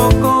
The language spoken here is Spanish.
poco.